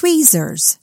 tweezers.